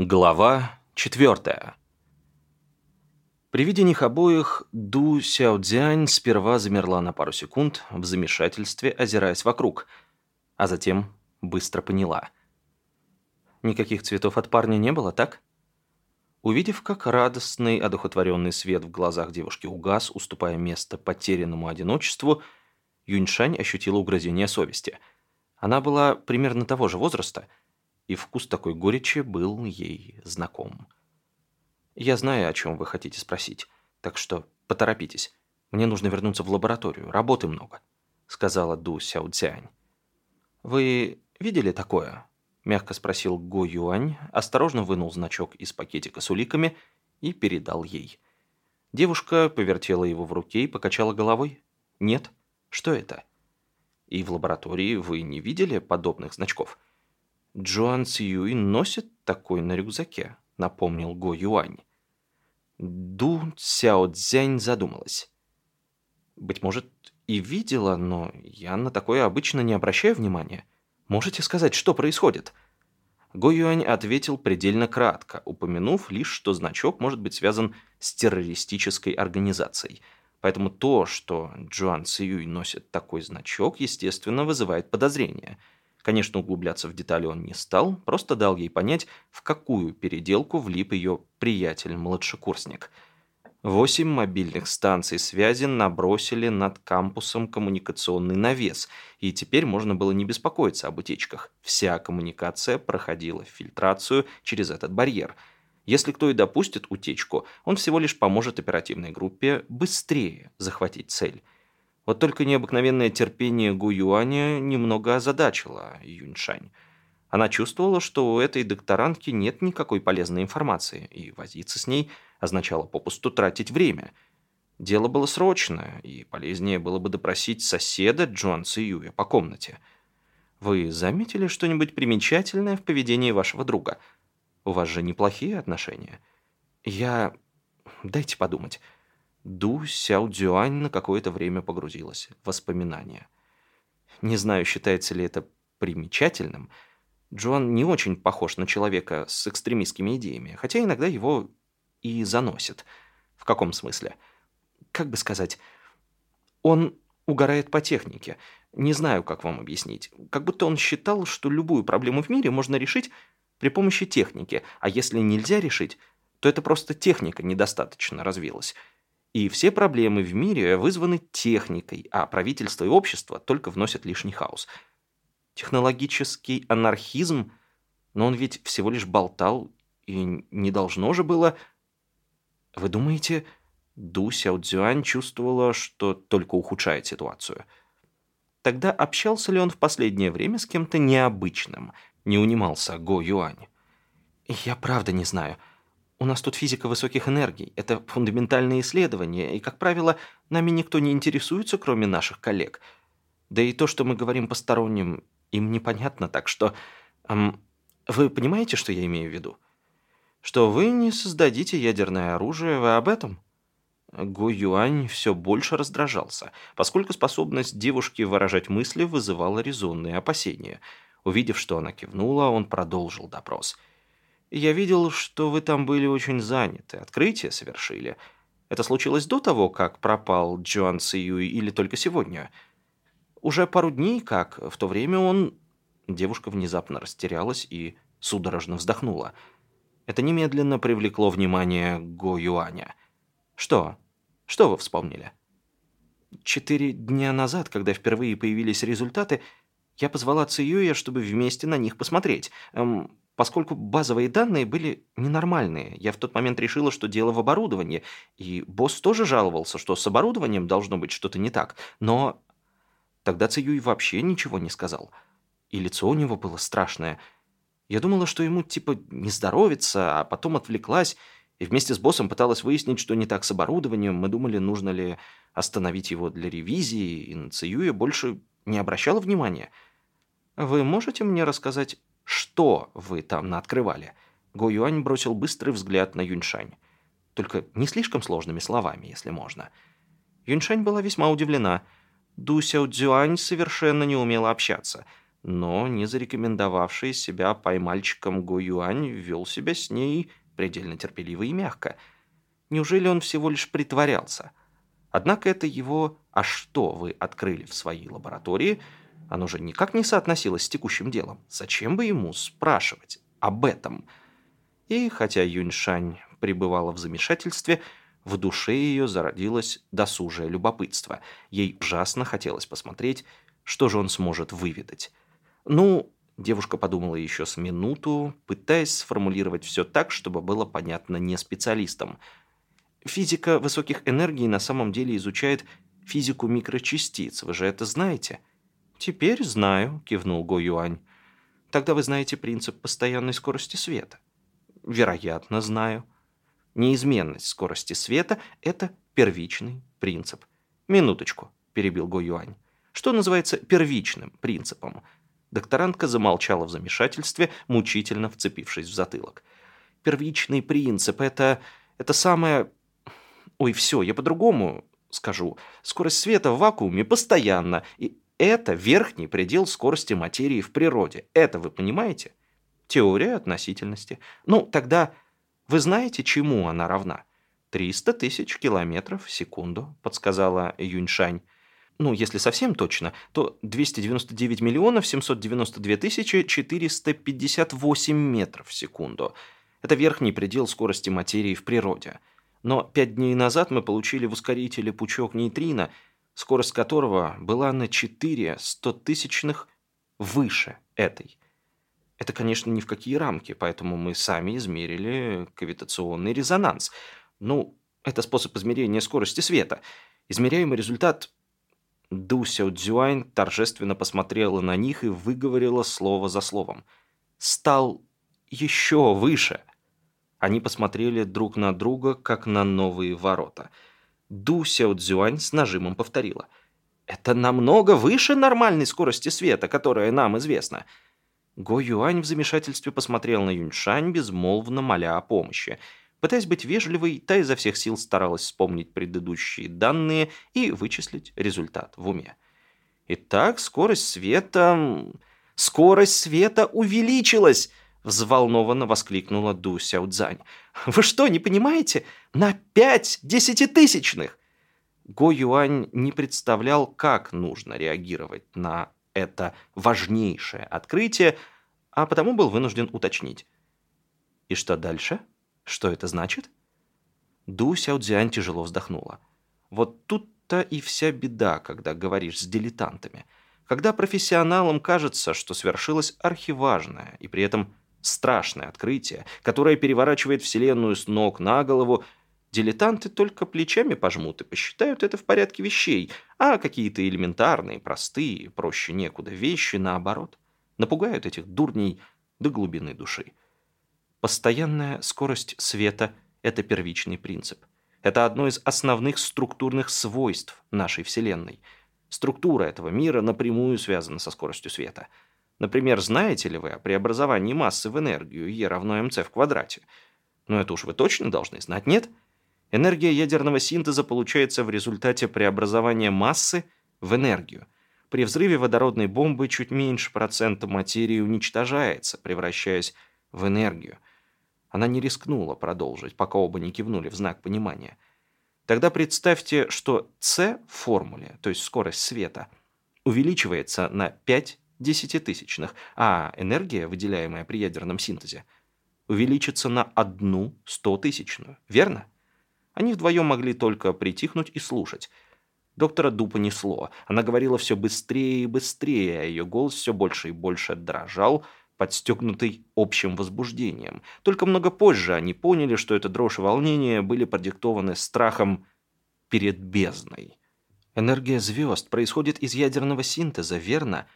Глава четвертая. При виде них обоих Ду Сяодзянь сперва замерла на пару секунд в замешательстве, озираясь вокруг, а затем быстро поняла. Никаких цветов от парня не было, так? Увидев, как радостный, одухотворенный свет в глазах девушки угас, уступая место потерянному одиночеству, Юньшань ощутила угрызение совести. Она была примерно того же возраста — и вкус такой горечи был ей знаком. «Я знаю, о чем вы хотите спросить, так что поторопитесь. Мне нужно вернуться в лабораторию, работы много», — сказала Ду Сяоцянь. «Вы видели такое?» — мягко спросил Го Юань, осторожно вынул значок из пакетика с уликами и передал ей. Девушка повертела его в руке и покачала головой. «Нет? Что это?» «И в лаборатории вы не видели подобных значков?» Джоан Цюй носит такой на рюкзаке», — напомнил Го Юань. Ду Сяо Цзянь задумалась. «Быть может, и видела, но я на такое обычно не обращаю внимания. Можете сказать, что происходит?» Го Юань ответил предельно кратко, упомянув лишь, что значок может быть связан с террористической организацией. Поэтому то, что Джоан Цюй носит такой значок, естественно, вызывает подозрения – Конечно, углубляться в детали он не стал, просто дал ей понять, в какую переделку влип ее приятель-младшекурсник. Восемь мобильных станций связи набросили над кампусом коммуникационный навес, и теперь можно было не беспокоиться об утечках. Вся коммуникация проходила фильтрацию через этот барьер. Если кто и допустит утечку, он всего лишь поможет оперативной группе быстрее захватить цель. Вот только необыкновенное терпение Гу Юаня немного озадачило Юньшань. Она чувствовала, что у этой докторантки нет никакой полезной информации, и возиться с ней означало попусту тратить время. Дело было срочное, и полезнее было бы допросить соседа Джоан Циюя по комнате. «Вы заметили что-нибудь примечательное в поведении вашего друга? У вас же неплохие отношения?» «Я... Дайте подумать». Ду Сяо Цзюань на какое-то время погрузилась в воспоминания. Не знаю, считается ли это примечательным. Джоан не очень похож на человека с экстремистскими идеями, хотя иногда его и заносит. В каком смысле? Как бы сказать, он угорает по технике. Не знаю, как вам объяснить. Как будто он считал, что любую проблему в мире можно решить при помощи техники, а если нельзя решить, то это просто техника недостаточно развилась. И все проблемы в мире вызваны техникой, а правительство и общество только вносят лишний хаос. Технологический анархизм, но он ведь всего лишь болтал, и не должно же было... Вы думаете, Ду Сяодзюань чувствовала, что только ухудшает ситуацию? Тогда общался ли он в последнее время с кем-то необычным? Не унимался Го Юань. «Я правда не знаю», у нас тут физика высоких энергий. Это фундаментальные исследования, и, как правило, нами никто не интересуется, кроме наших коллег. Да и то, что мы говорим посторонним, им непонятно, так что... Эм, вы понимаете, что я имею в виду? Что вы не создадите ядерное оружие, вы об этом?» Го Юань все больше раздражался, поскольку способность девушки выражать мысли вызывала резонные опасения. Увидев, что она кивнула, он продолжил допрос – я видел, что вы там были очень заняты, открытие совершили. Это случилось до того, как пропал Джоан Сиюи или только сегодня? Уже пару дней как, в то время он...» Девушка внезапно растерялась и судорожно вздохнула. Это немедленно привлекло внимание Го Юаня. «Что? Что вы вспомнили?» «Четыре дня назад, когда впервые появились результаты, я позвала Циюя, чтобы вместе на них посмотреть. Эм, Поскольку базовые данные были ненормальные, я в тот момент решила, что дело в оборудовании, и босс тоже жаловался, что с оборудованием должно быть что-то не так, но тогда Циюй вообще ничего не сказал. И лицо у него было страшное. Я думала, что ему типа не здоровится, а потом отвлеклась и вместе с боссом пыталась выяснить, что не так с оборудованием. Мы думали, нужно ли остановить его для ревизии, и на Циюя больше не обращала внимания. Вы можете мне рассказать что вы там наоткрывали?» Го Юань бросил быстрый взгляд на Юньшань. Только не слишком сложными словами, если можно. Юньшань была весьма удивлена. Ду Сяо Цзюань совершенно не умела общаться. но не зарекомендовавший себя поймальчиком Го Юань вел себя с ней предельно терпеливо и мягко. Неужели он всего лишь притворялся? Однако это его «а что вы открыли в своей лаборатории» оно же никак не соотносилось с текущим делом. Зачем бы ему спрашивать об этом? И хотя Юньшань пребывала в замешательстве, в душе ее зародилось досужее любопытство. Ей ужасно хотелось посмотреть, что же он сможет выведать. Ну, девушка подумала еще с минуту, пытаясь сформулировать все так, чтобы было понятно не специалистам. Физика высоких энергий на самом деле изучает физику микрочастиц, вы же это знаете? Теперь знаю, кивнул Го Юань. Тогда вы знаете принцип постоянной скорости света. Вероятно, знаю. Неизменность скорости света – это первичный принцип. Минуточку, перебил Го Юань. Что называется первичным принципом – Докторантка замолчала в замешательстве, мучительно вцепившись в затылок. «Первичный принцип — это... это самое... Ой, все, я по-другому скажу. Скорость света в вакууме постоянно, и это верхний предел скорости материи в природе. Это вы понимаете? Теория относительности. Ну, тогда вы знаете, чему она равна? 300 тысяч километров в секунду, подсказала Юньшань ну, если совсем точно, то 299 миллионов 792 тысячи 458 метров в секунду. Это верхний предел скорости материи в природе. Но пять дней назад мы получили в ускорителе пучок нейтрино, скорость которого была на 4 стотысячных выше этой. Это, конечно, ни в какие рамки, поэтому мы сами измерили кавитационный резонанс. Ну, это способ измерения скорости света. Измеряемый результат Ду Сяо Цзюань торжественно посмотрела на них и выговорила слово за словом. «Стал еще выше!» Они посмотрели друг на друга, как на новые ворота. Ду Сяо Цзюань с нажимом повторила. «Это намного выше нормальной скорости света, которая нам известна». Го Юань в замешательстве посмотрел на Юньшань, безмолвно моля о помощи – Пытаясь быть вежливой, та изо всех сил старалась вспомнить предыдущие данные и вычислить результат в уме. Итак, скорость света... Скорость света увеличилась! Взволнованно воскликнула Ду Сяодзань. «Вы что, не понимаете? На пять десятитысячных!» Го Юань не представлял, как нужно реагировать на это важнейшее открытие, а потому был вынужден уточнить. «И что дальше?» Что это значит? Ду Сяодзянь тяжело вздохнула. Вот тут-то и вся беда, когда говоришь с дилетантами. Когда профессионалам кажется, что свершилось архиважное и при этом страшное открытие, которое переворачивает Вселенную с ног на голову, дилетанты только плечами пожмут и посчитают это в порядке вещей, а какие-то элементарные, простые, проще некуда вещи, наоборот, напугают этих дурней до глубины души. Постоянная скорость света – это первичный принцип. Это одно из основных структурных свойств нашей Вселенной. Структура этого мира напрямую связана со скоростью света. Например, знаете ли вы о преобразовании массы в энергию E равно mc в квадрате? Но это уж вы точно должны знать, нет? Энергия ядерного синтеза получается в результате преобразования массы в энергию. При взрыве водородной бомбы чуть меньше процента материи уничтожается, превращаясь в энергию. Она не рискнула продолжить, пока оба не кивнули в знак понимания. Тогда представьте, что c в формуле, то есть скорость света, увеличивается на 5 десятитысячных, а энергия, выделяемая при ядерном синтезе, увеличится на одну стотысячную. Верно? Они вдвоем могли только притихнуть и слушать. Доктора Ду понесло. Она говорила все быстрее и быстрее, а ее голос все больше и больше дрожал, подстегнутый общим возбуждением. Только много позже они поняли, что эта дрожь и волнение были продиктованы страхом перед бездной. Энергия звезд происходит из ядерного синтеза, верно?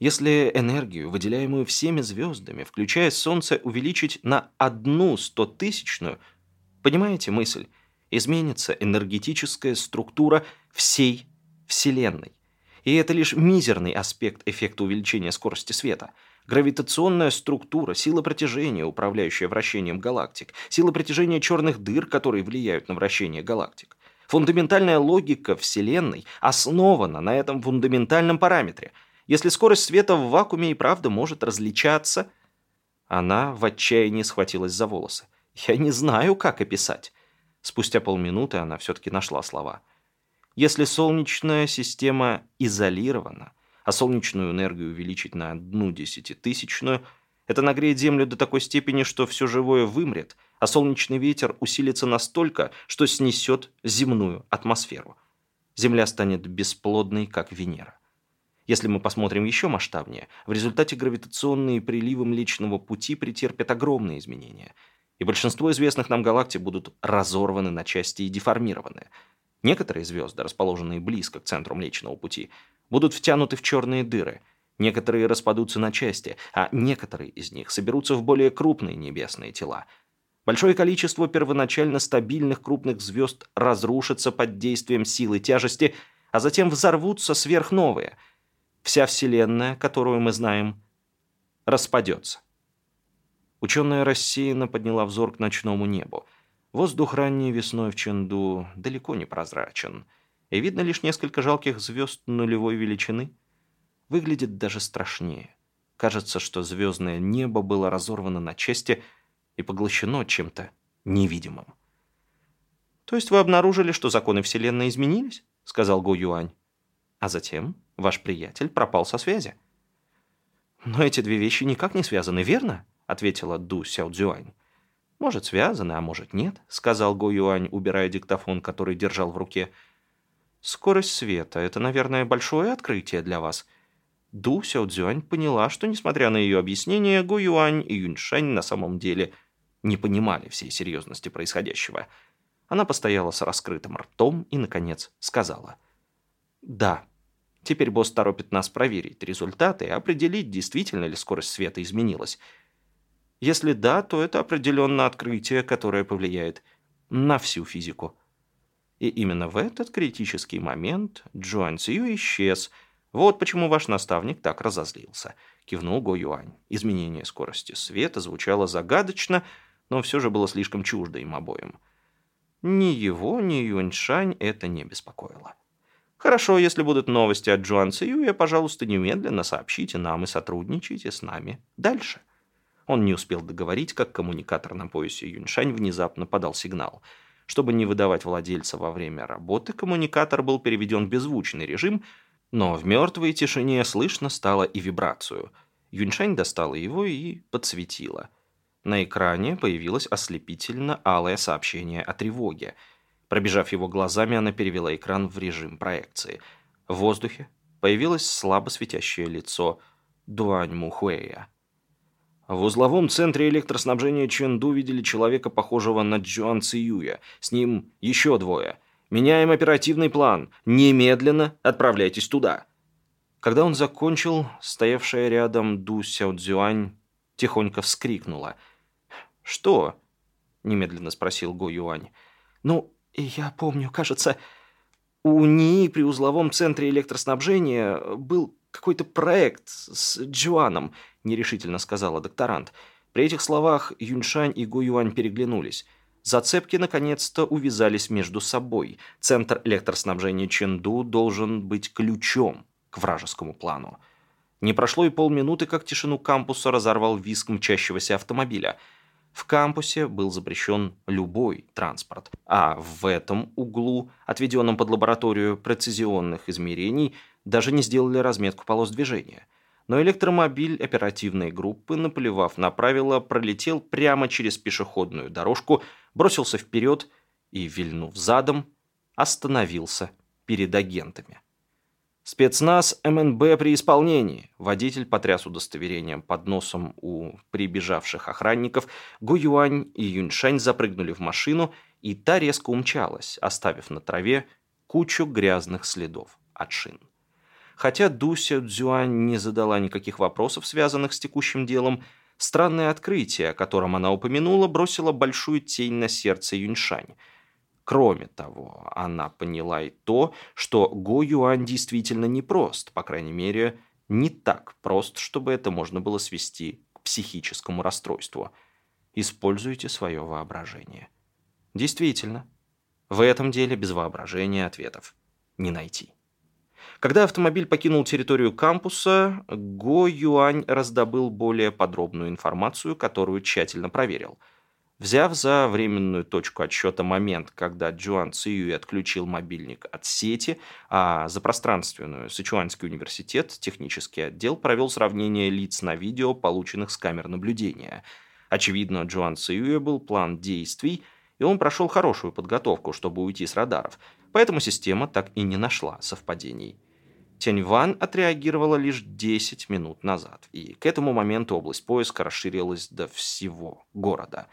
Если энергию, выделяемую всеми звездами, включая Солнце, увеличить на одну стотысячную, понимаете мысль? Изменится энергетическая структура всей Вселенной. И это лишь мизерный аспект эффекта увеличения скорости света – Гравитационная структура, сила притяжения, управляющая вращением галактик, сила притяжения черных дыр, которые влияют на вращение галактик. Фундаментальная логика Вселенной основана на этом фундаментальном параметре. Если скорость света в вакууме и правда может различаться... Она в отчаянии схватилась за волосы. Я не знаю, как описать. Спустя полминуты она все-таки нашла слова. Если солнечная система изолирована, а солнечную энергию увеличить на одну десятитысячную, это нагреет Землю до такой степени, что все живое вымрет, а солнечный ветер усилится настолько, что снесет земную атмосферу. Земля станет бесплодной, как Венера. Если мы посмотрим еще масштабнее, в результате гравитационные приливы Млечного Пути претерпят огромные изменения, и большинство известных нам галактик будут разорваны на части и деформированы. Некоторые звезды, расположенные близко к центру Млечного Пути, будут втянуты в черные дыры, некоторые распадутся на части, а некоторые из них соберутся в более крупные небесные тела. Большое количество первоначально стабильных крупных звезд разрушится под действием силы тяжести, а затем взорвутся сверхновые. Вся Вселенная, которую мы знаем, распадется. Ученая рассеянно подняла взор к ночному небу. Воздух ранней весной в Ченду далеко не прозрачен – и видно лишь несколько жалких звезд нулевой величины. Выглядит даже страшнее. Кажется, что звездное небо было разорвано на части и поглощено чем-то невидимым. «То есть вы обнаружили, что законы Вселенной изменились?» — сказал Го Юань. «А затем ваш приятель пропал со связи». «Но эти две вещи никак не связаны, верно?» — ответила Ду Сяо Цзюань. «Может, связаны, а может, нет», — сказал Го Юань, убирая диктофон, который держал в руке. Скорость света — это, наверное, большое открытие для вас. Ду Сяо Цзюань поняла, что, несмотря на ее объяснение, Гу Юань и Юньшань на самом деле не понимали всей серьезности происходящего. Она постояла с раскрытым ртом и, наконец, сказала. «Да, теперь босс торопит нас проверить результаты и определить, действительно ли скорость света изменилась. Если да, то это определенно открытие, которое повлияет на всю физику». И именно в этот критический момент Джуань Цию исчез. Вот почему ваш наставник так разозлился. Кивнул Го Юань. Изменение скорости света звучало загадочно, но все же было слишком чуждо им обоим. Ни его, ни Юньшань это не беспокоило. Хорошо, если будут новости от Джуан Цюя, пожалуйста, немедленно сообщите нам и сотрудничайте с нами дальше. Он не успел договорить, как коммуникатор на поясе Юньшань внезапно подал сигнал – чтобы не выдавать владельца во время работы, коммуникатор был переведен в беззвучный режим, но в мертвой тишине слышно стало и вибрацию. Юньшань достала его и подсветила. На экране появилось ослепительно алое сообщение о тревоге. Пробежав его глазами, она перевела экран в режим проекции. В воздухе появилось слабо светящее лицо Дуань Мухуэя. В узловом центре электроснабжения Чэнду видели человека, похожего на Джуан Циюя. С ним еще двое. Меняем оперативный план. Немедленно отправляйтесь туда. Когда он закончил, стоявшая рядом Ду Сяо Цзюань тихонько вскрикнула. «Что?» – немедленно спросил Го Юань. «Ну, я помню, кажется, у НИИ при узловом центре электроснабжения был какой-то проект с Джуаном», – нерешительно сказала докторант. При этих словах Юньшань и Гу Юань переглянулись. Зацепки наконец-то увязались между собой. Центр электроснабжения Ченду должен быть ключом к вражескому плану. Не прошло и полминуты, как тишину кампуса разорвал визг мчащегося автомобиля. В кампусе был запрещен любой транспорт, а в этом углу, отведенном под лабораторию прецизионных измерений, даже не сделали разметку полос движения. Но электромобиль оперативной группы, наплевав на правила, пролетел прямо через пешеходную дорожку, бросился вперед и, вильнув задом, остановился перед агентами. Спецназ МНБ при исполнении. Водитель потряс удостоверением под носом у прибежавших охранников. Гу Юань и Юньшань запрыгнули в машину, и та резко умчалась, оставив на траве кучу грязных следов от шин. Хотя Дуся Цзюань не задала никаких вопросов, связанных с текущим делом, странное открытие, о котором она упомянула, бросило большую тень на сердце Юньшань. Кроме того, она поняла и то, что Го Юань действительно непрост, по крайней мере, не так прост, чтобы это можно было свести к психическому расстройству. Используйте свое воображение. Действительно, в этом деле без воображения ответов не найти. Когда автомобиль покинул территорию кампуса, Го Юань раздобыл более подробную информацию, которую тщательно проверил. Взяв за временную точку отсчета момент, когда Джуан Циюй отключил мобильник от сети, а за пространственную Сычуанский университет технический отдел провел сравнение лиц на видео, полученных с камер наблюдения. Очевидно, Джуан Циюя был план действий, и он прошел хорошую подготовку, чтобы уйти с радаров, поэтому система так и не нашла совпадений. Тяньван отреагировала лишь 10 минут назад, и к этому моменту область поиска расширилась до всего города.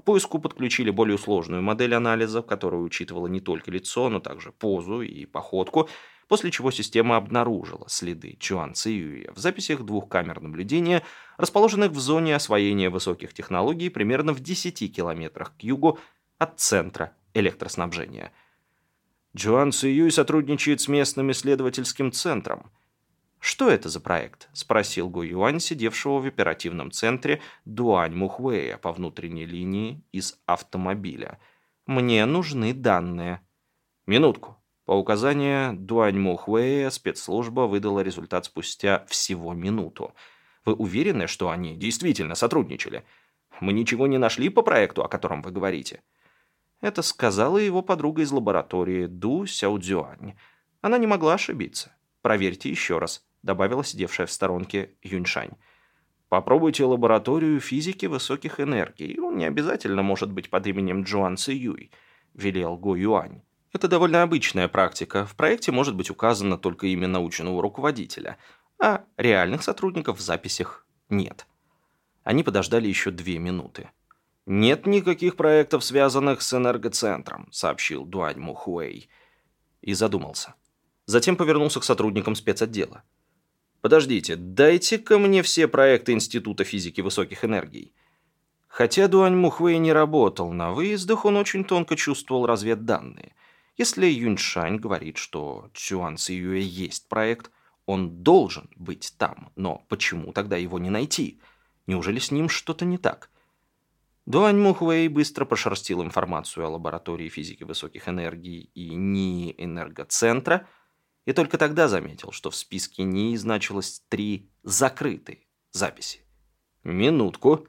К поиску подключили более сложную модель анализа, которая учитывала не только лицо, но также позу и походку, после чего система обнаружила следы Чуан Циюя в записях двух камер наблюдения, расположенных в зоне освоения высоких технологий примерно в 10 километрах к югу от центра электроснабжения – Джоан Цююй сотрудничает с местным исследовательским центром. «Что это за проект?» – спросил Гу Юань, сидевшего в оперативном центре Дуань Мухуэя по внутренней линии из автомобиля. «Мне нужны данные». «Минутку». По указанию Дуань Мухуэя спецслужба выдала результат спустя всего минуту. «Вы уверены, что они действительно сотрудничали? Мы ничего не нашли по проекту, о котором вы говорите?» Это сказала его подруга из лаборатории Ду Сяодзюань. Она не могла ошибиться. «Проверьте еще раз», — добавила сидевшая в сторонке Юньшань. «Попробуйте лабораторию физики высоких энергий. Он не обязательно может быть под именем Джуан Ци Юй», — велел Го Юань. Это довольно обычная практика. В проекте может быть указано только имя научного руководителя, а реальных сотрудников в записях нет. Они подождали еще две минуты. «Нет никаких проектов, связанных с энергоцентром», — сообщил Дуань Мухуэй. И задумался. Затем повернулся к сотрудникам спецотдела. «Подождите, дайте-ка мне все проекты Института физики высоких энергий». Хотя Дуань Мухуэй не работал на выездах, он очень тонко чувствовал разведданные. Если Юньшань говорит, что Цюан Циюэ есть проект, он должен быть там, но почему тогда его не найти? Неужели с ним что-то не так? Дуань Мухуэй быстро прошерстил информацию о лаборатории физики высоких энергий и НИИ энергоцентра и только тогда заметил, что в списке НИИ значилось три закрытые записи. Минутку.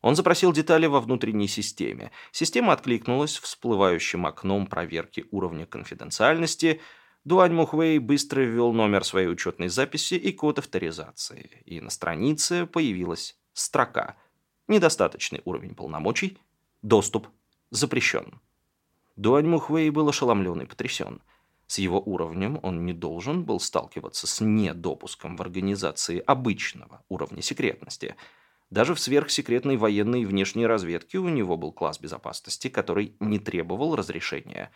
Он запросил детали во внутренней системе. Система откликнулась всплывающим окном проверки уровня конфиденциальности. Дуань Мухвей быстро ввел номер своей учетной записи и код авторизации. И на странице появилась строка – недостаточный уровень полномочий, доступ запрещен. Дуань Мухвей был ошеломлен и потрясен. С его уровнем он не должен был сталкиваться с недопуском в организации обычного уровня секретности. Даже в сверхсекретной военной внешней разведке у него был класс безопасности, который не требовал разрешения.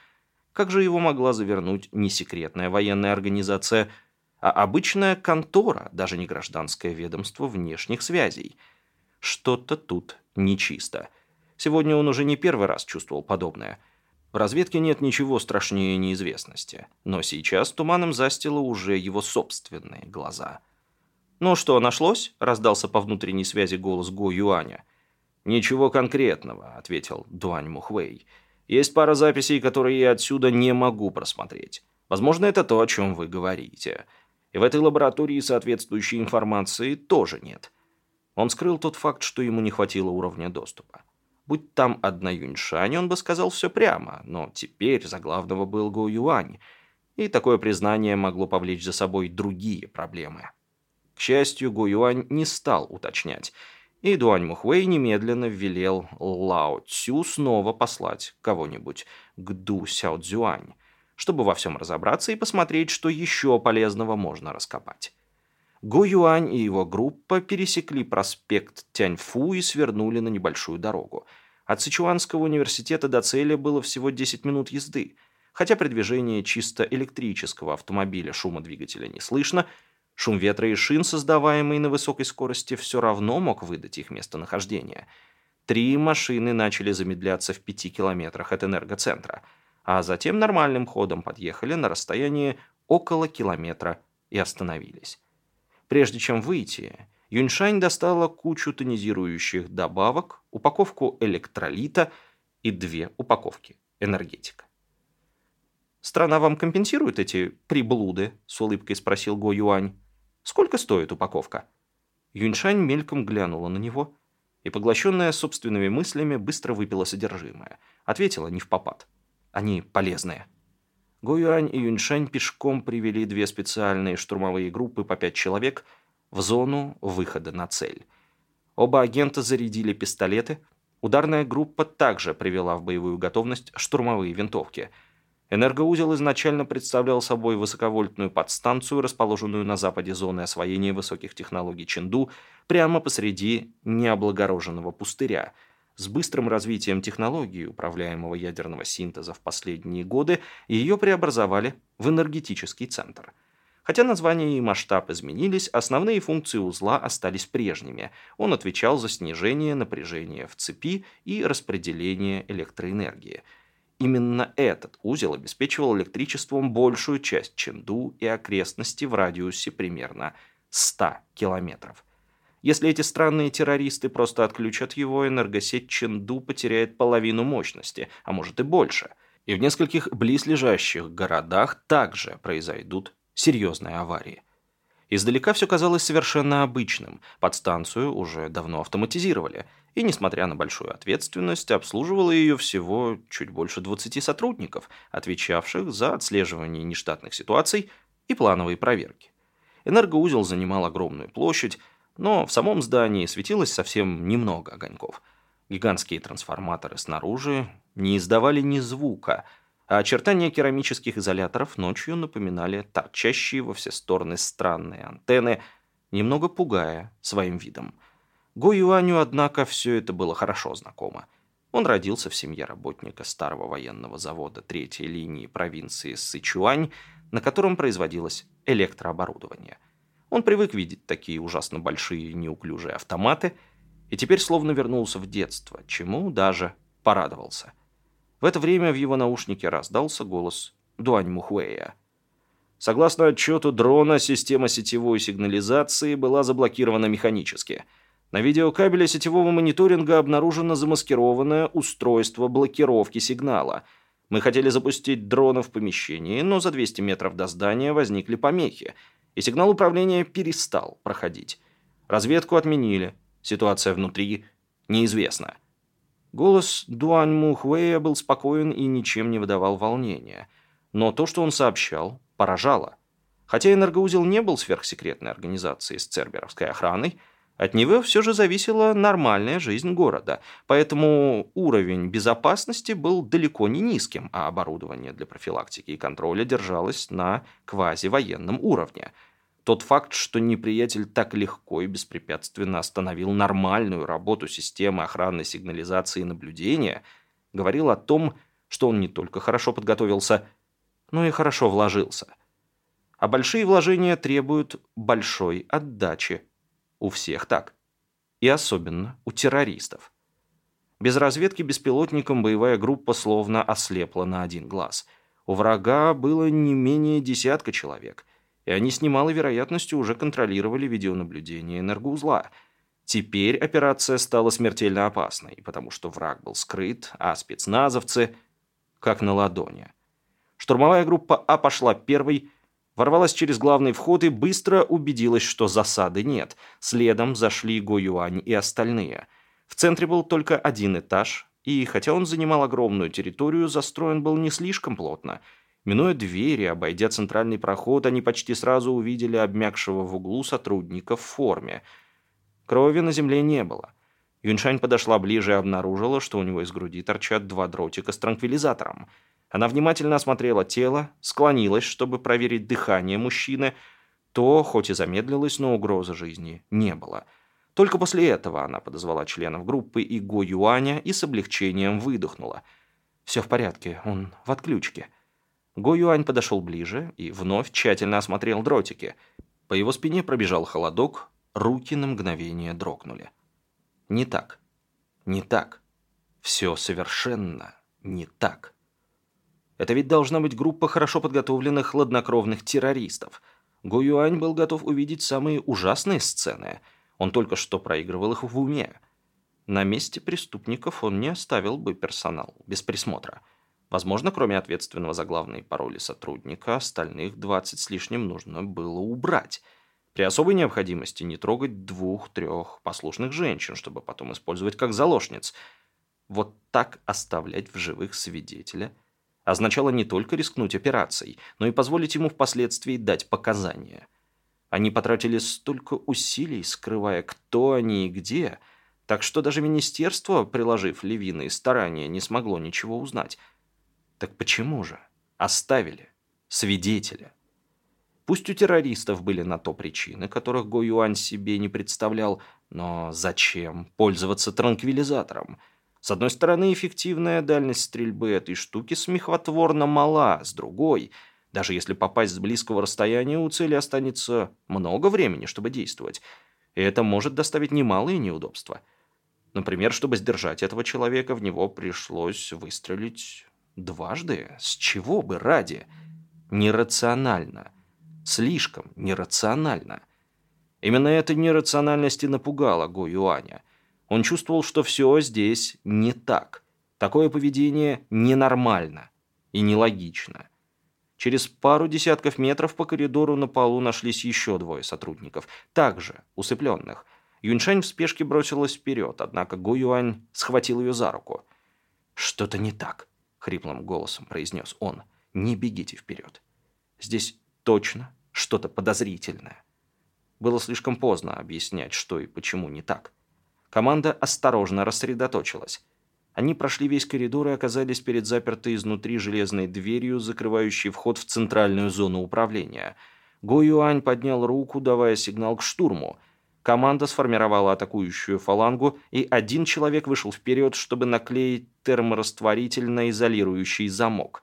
Как же его могла завернуть не секретная военная организация, а обычная контора, даже не гражданское ведомство внешних связей – что-то тут нечисто. Сегодня он уже не первый раз чувствовал подобное. В разведке нет ничего страшнее неизвестности. Но сейчас туманом застило уже его собственные глаза. «Ну что, нашлось?» – раздался по внутренней связи голос Го Юаня. «Ничего конкретного», – ответил Дуань Мухвей. «Есть пара записей, которые я отсюда не могу просмотреть. Возможно, это то, о чем вы говорите. И в этой лаборатории соответствующей информации тоже нет. Он скрыл тот факт, что ему не хватило уровня доступа. Будь там одна Юньшань, он бы сказал все прямо, но теперь за главного был Го Юань, и такое признание могло повлечь за собой другие проблемы. К счастью, Го Юань не стал уточнять, и Дуань Мухуэй немедленно велел Лао Цю снова послать кого-нибудь к Ду Сяо Цзюань, чтобы во всем разобраться и посмотреть, что еще полезного можно раскопать. Го Юань и его группа пересекли проспект Тяньфу и свернули на небольшую дорогу. От Сычуанского университета до цели было всего 10 минут езды. Хотя при движении чисто электрического автомобиля шума двигателя не слышно, шум ветра и шин, создаваемый на высокой скорости, все равно мог выдать их местонахождение. Три машины начали замедляться в пяти километрах от энергоцентра, а затем нормальным ходом подъехали на расстояние около километра и остановились. Прежде чем выйти, Юньшань достала кучу тонизирующих добавок, упаковку электролита и две упаковки энергетика. страна вам компенсирует эти приблуды?» – с улыбкой спросил Го Юань. «Сколько стоит упаковка?» Юньшань мельком глянула на него и, поглощенная собственными мыслями, быстро выпила содержимое. Ответила не в попад. «Они полезные». Го Юань и Юньшань пешком привели две специальные штурмовые группы по пять человек в зону выхода на цель. Оба агента зарядили пистолеты. Ударная группа также привела в боевую готовность штурмовые винтовки – Энергоузел изначально представлял собой высоковольтную подстанцию, расположенную на западе зоны освоения высоких технологий Ченду, прямо посреди необлагороженного пустыря. С быстрым развитием технологии управляемого ядерного синтеза в последние годы ее преобразовали в энергетический центр. Хотя название и масштаб изменились, основные функции узла остались прежними. Он отвечал за снижение напряжения в цепи и распределение электроэнергии – Именно этот узел обеспечивал электричеством большую часть Ченду и окрестности в радиусе примерно 100 километров. Если эти странные террористы просто отключат его, энергосеть Ченду потеряет половину мощности, а может и больше. И в нескольких близлежащих городах также произойдут серьезные аварии. Издалека все казалось совершенно обычным. Подстанцию уже давно автоматизировали. И, несмотря на большую ответственность, обслуживало ее всего чуть больше 20 сотрудников, отвечавших за отслеживание нештатных ситуаций и плановые проверки. Энергоузел занимал огромную площадь, но в самом здании светилось совсем немного огоньков. Гигантские трансформаторы снаружи не издавали ни звука – а очертания керамических изоляторов ночью напоминали торчащие во все стороны странные антенны, немного пугая своим видом. Го Юаню, однако, все это было хорошо знакомо. Он родился в семье работника старого военного завода третьей линии провинции Сычуань, на котором производилось электрооборудование. Он привык видеть такие ужасно большие неуклюжие автоматы и теперь словно вернулся в детство, чему даже порадовался. В это время в его наушнике раздался голос Дуань Мухуэя. Согласно отчету дрона, система сетевой сигнализации была заблокирована механически. На видеокабеле сетевого мониторинга обнаружено замаскированное устройство блокировки сигнала. Мы хотели запустить дрона в помещении, но за 200 метров до здания возникли помехи, и сигнал управления перестал проходить. Разведку отменили. Ситуация внутри неизвестна. Голос Дуань Мухуэя был спокоен и ничем не выдавал волнения. Но то, что он сообщал, поражало. Хотя энергоузел не был сверхсекретной организацией с церберовской охраной, от него все же зависела нормальная жизнь города, поэтому уровень безопасности был далеко не низким, а оборудование для профилактики и контроля держалось на квазивоенном уровне – тот факт, что неприятель так легко и беспрепятственно остановил нормальную работу системы охранной сигнализации и наблюдения, говорил о том, что он не только хорошо подготовился, но и хорошо вложился. А большие вложения требуют большой отдачи. У всех так. И особенно у террористов. Без разведки беспилотником боевая группа словно ослепла на один глаз. У врага было не менее десятка человек – и они с немалой вероятностью уже контролировали видеонаблюдение энергоузла. Теперь операция стала смертельно опасной, потому что враг был скрыт, а спецназовцы как на ладони. Штурмовая группа А пошла первой, ворвалась через главный вход и быстро убедилась, что засады нет. Следом зашли Го Юань и остальные. В центре был только один этаж, и хотя он занимал огромную территорию, застроен был не слишком плотно – Минуя двери, обойдя центральный проход, они почти сразу увидели обмякшего в углу сотрудника в форме. Крови на земле не было. Юньшань подошла ближе и обнаружила, что у него из груди торчат два дротика с транквилизатором. Она внимательно осмотрела тело, склонилась, чтобы проверить дыхание мужчины. То, хоть и замедлилось, но угрозы жизни не было. Только после этого она подозвала членов группы и Го Юаня и с облегчением выдохнула. «Все в порядке, он в отключке». Го Юань подошел ближе и вновь тщательно осмотрел дротики. По его спине пробежал холодок, руки на мгновение дрогнули. Не так. Не так. Все совершенно не так. Это ведь должна быть группа хорошо подготовленных хладнокровных террористов. Го Юань был готов увидеть самые ужасные сцены. Он только что проигрывал их в уме. На месте преступников он не оставил бы персонал без присмотра. Возможно, кроме ответственного за главные пароли сотрудника, остальных 20 с лишним нужно было убрать. При особой необходимости не трогать двух-трех послушных женщин, чтобы потом использовать как заложниц. Вот так оставлять в живых свидетеля означало не только рискнуть операцией, но и позволить ему впоследствии дать показания. Они потратили столько усилий, скрывая, кто они и где, так что даже министерство, приложив львиные старания, не смогло ничего узнать. Так почему же оставили свидетеля? Пусть у террористов были на то причины, которых Го Юань себе не представлял, но зачем пользоваться транквилизатором? С одной стороны, эффективная дальность стрельбы этой штуки смехотворно мала, с другой, даже если попасть с близкого расстояния, у цели останется много времени, чтобы действовать, и это может доставить немалые неудобства. Например, чтобы сдержать этого человека, в него пришлось выстрелить Дважды? С чего бы ради? Нерационально. Слишком нерационально. Именно эта нерациональность и напугала Го Юаня. Он чувствовал, что все здесь не так. Такое поведение ненормально и нелогично. Через пару десятков метров по коридору на полу нашлись еще двое сотрудников, также усыпленных. Юньшань в спешке бросилась вперед, однако Го Юань схватил ее за руку. «Что-то не так», — хриплым голосом произнес он. «Не бегите вперед. Здесь точно что-то подозрительное». Было слишком поздно объяснять, что и почему не так. Команда осторожно рассредоточилась. Они прошли весь коридор и оказались перед запертой изнутри железной дверью, закрывающей вход в центральную зону управления. Го Юань поднял руку, давая сигнал к штурму. Команда сформировала атакующую фалангу, и один человек вышел вперед, чтобы наклеить терморастворитель на изолирующий замок.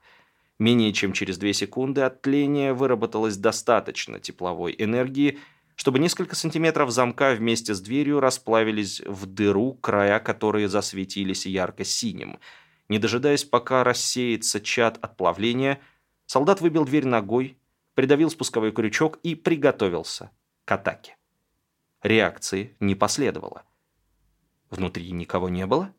Менее чем через две секунды от тления выработалось достаточно тепловой энергии, чтобы несколько сантиметров замка вместе с дверью расплавились в дыру, края которой засветились ярко-синим. Не дожидаясь, пока рассеется чад от плавления, солдат выбил дверь ногой, придавил спусковой крючок и приготовился к атаке. Реакции не последовало. Внутри никого не было?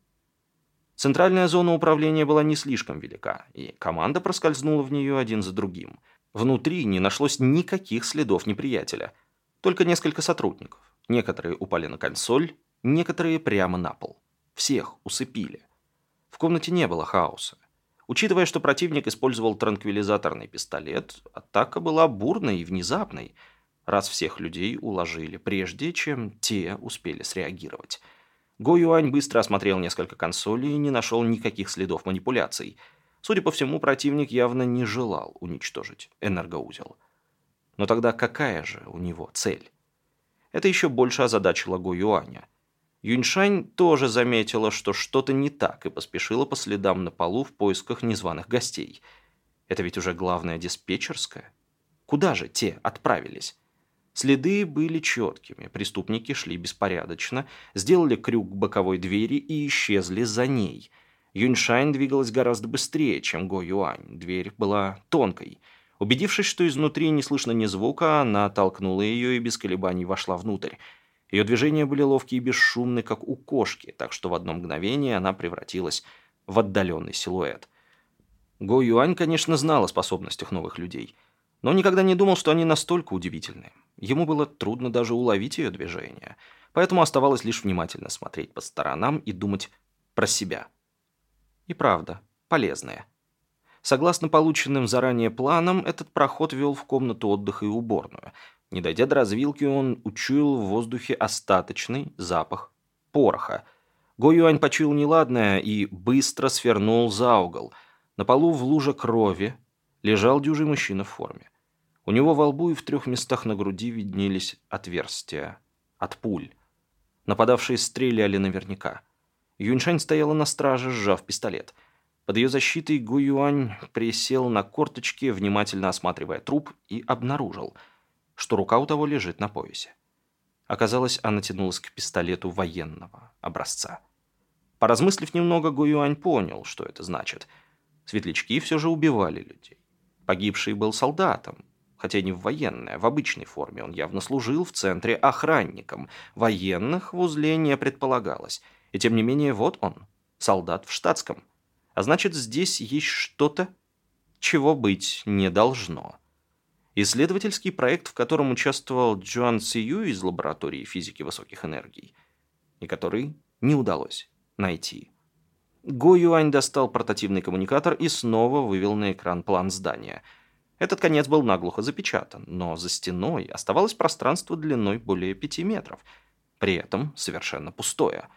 Центральная зона управления была не слишком велика, и команда проскользнула в нее один за другим. Внутри не нашлось никаких следов неприятеля, только несколько сотрудников. Некоторые упали на консоль, некоторые прямо на пол. Всех усыпили. В комнате не было хаоса. Учитывая, что противник использовал транквилизаторный пистолет, атака была бурной и внезапной – раз всех людей уложили, прежде чем те успели среагировать. Го Юань быстро осмотрел несколько консолей и не нашел никаких следов манипуляций. Судя по всему, противник явно не желал уничтожить энергоузел. Но тогда какая же у него цель? Это еще больше озадачило Го Юаня. Юньшань тоже заметила, что что-то не так, и поспешила по следам на полу в поисках незваных гостей. Это ведь уже главная диспетчерская. Куда же те отправились? Следы были четкими, преступники шли беспорядочно, сделали крюк к боковой двери и исчезли за ней. Юньшань двигалась гораздо быстрее, чем Го Юань. Дверь была тонкой. Убедившись, что изнутри не слышно ни звука, она толкнула ее и без колебаний вошла внутрь. Ее движения были ловкие и бесшумны, как у кошки, так что в одно мгновение она превратилась в отдаленный силуэт. Го Юань, конечно, знал о способностях новых людей, но никогда не думал, что они настолько удивительные. Ему было трудно даже уловить ее движение, поэтому оставалось лишь внимательно смотреть по сторонам и думать про себя. И правда, полезное. Согласно полученным заранее планам, этот проход вел в комнату отдыха и уборную. Не дойдя до развилки, он учуял в воздухе остаточный запах пороха. Го Юань почуял неладное и быстро свернул за угол. На полу в луже крови лежал дюжий мужчина в форме. У него во лбу и в трех местах на груди виднелись отверстия. От пуль. Нападавшие стреляли наверняка. Юньшань стояла на страже, сжав пистолет. Под ее защитой Гу Юань присел на корточки, внимательно осматривая труп, и обнаружил, что рука у того лежит на поясе. Оказалось, она тянулась к пистолету военного образца. Поразмыслив немного, Гу Юань понял, что это значит. Светлячки все же убивали людей. Погибший был солдатом, хотя не в военной, а в обычной форме. Он явно служил в центре охранником. Военных в узле не предполагалось. И тем не менее, вот он, солдат в штатском. А значит, здесь есть что-то, чего быть не должно. Исследовательский проект, в котором участвовал Джоан Сию из лаборатории физики высоких энергий, и который не удалось найти. Го Юань достал портативный коммуникатор и снова вывел на экран план здания. Этот конец был наглухо запечатан, но за стеной оставалось пространство длиной более пяти метров, при этом совершенно пустое.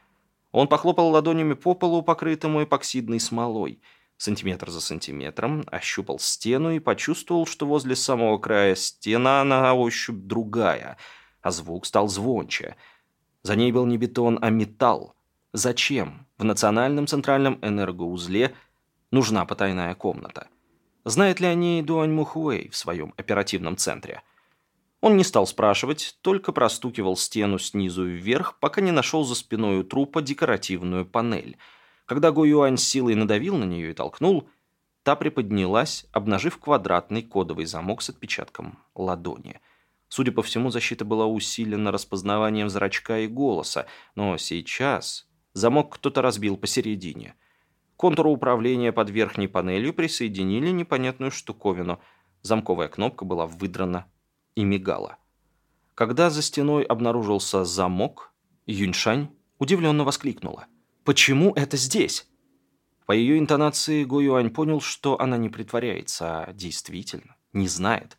Он похлопал ладонями по полу, покрытому эпоксидной смолой, сантиметр за сантиметром, ощупал стену и почувствовал, что возле самого края стена на ощупь другая, а звук стал звонче. За ней был не бетон, а металл. Зачем в Национальном центральном энергоузле нужна потайная комната? Знает ли о ней Дуань Мухуэй в своем оперативном центре? Он не стал спрашивать, только простукивал стену снизу вверх, пока не нашел за спиной у трупа декоративную панель. Когда Го Юань силой надавил на нее и толкнул, та приподнялась, обнажив квадратный кодовый замок с отпечатком ладони – Судя по всему, защита была усилена распознаванием зрачка и голоса, но сейчас Замок кто-то разбил посередине. Контур управления под верхней панелью присоединили непонятную штуковину. Замковая кнопка была выдрана и мигала. Когда за стеной обнаружился замок, Юньшань удивленно воскликнула. «Почему это здесь?» По ее интонации Го Юань понял, что она не притворяется, а действительно не знает.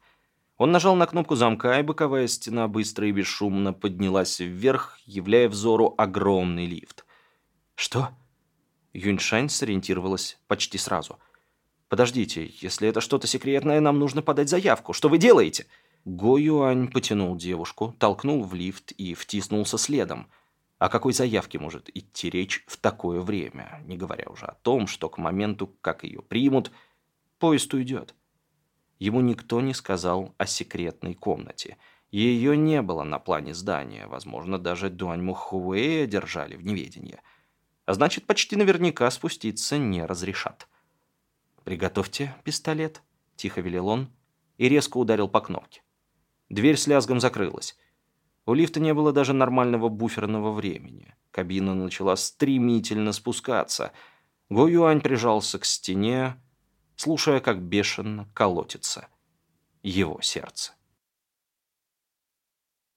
Он нажал на кнопку замка, и боковая стена быстро и бесшумно поднялась вверх, являя взору огромный лифт. «Что?» Юньшань сориентировалась почти сразу. «Подождите, если это что-то секретное, нам нужно подать заявку. Что вы делаете?» Го Юань потянул девушку, толкнул в лифт и втиснулся следом. О какой заявке может идти речь в такое время, не говоря уже о том, что к моменту, как ее примут, поезд уйдет. Ему никто не сказал о секретной комнате. Ее не было на плане здания, возможно, даже Дуань Мухуэя держали в неведении а значит, почти наверняка спуститься не разрешат. «Приготовьте пистолет», — тихо велел он и резко ударил по кнопке. Дверь с лязгом закрылась. У лифта не было даже нормального буферного времени. Кабина начала стремительно спускаться. Го Юань прижался к стене, слушая, как бешено колотится его сердце.